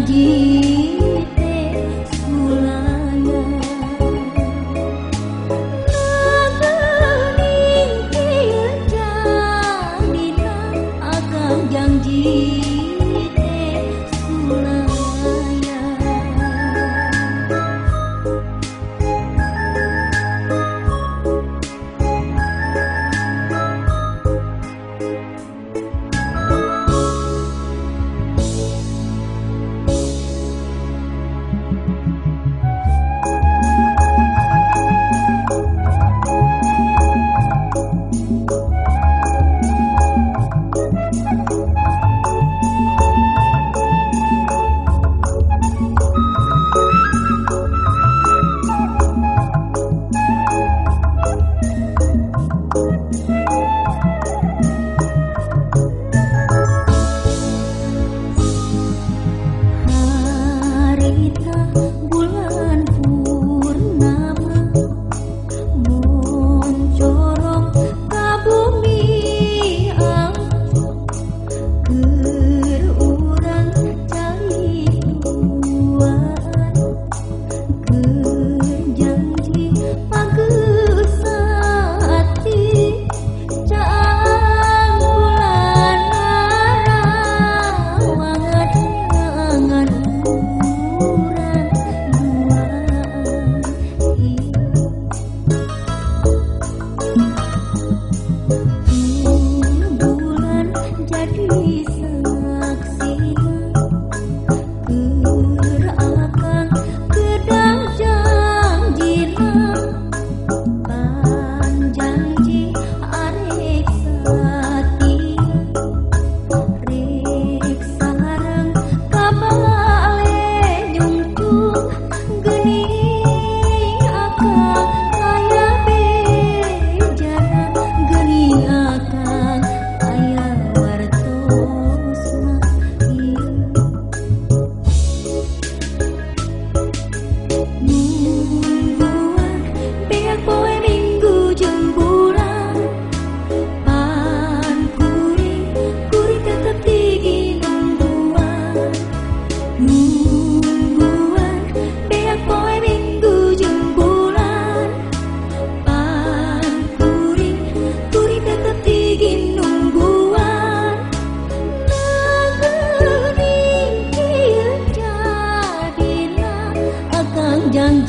Di.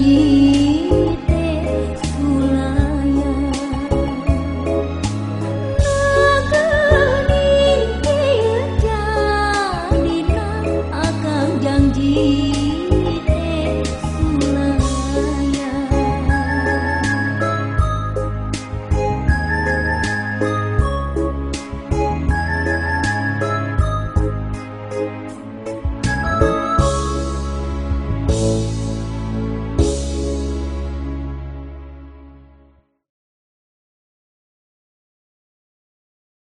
गी